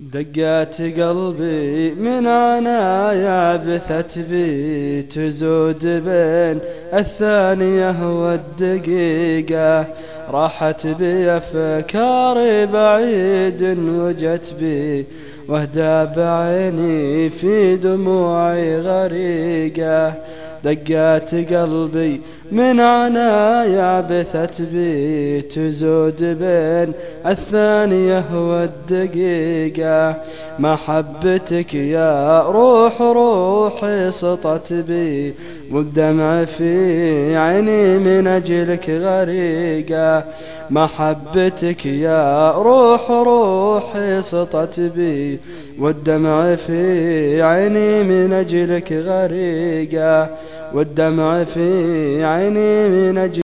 دقات قلبي من عنايا بثت بي تزود بين الثانية والدقيقة. راحت بي أفكاري بعيد وجت بي واهدى بعيني في دموعي غريقة. دقات قلبي من عنايا بثت بي تزود بين الثانية والدقيقة. محبتك يا روح روحي سطت بي. والدمع في عيني من أجلك غريقة. محبتك يا روح روحي سطت بي. والدمع في عيني من أجلك غريقة. والدمع في عيني من أجل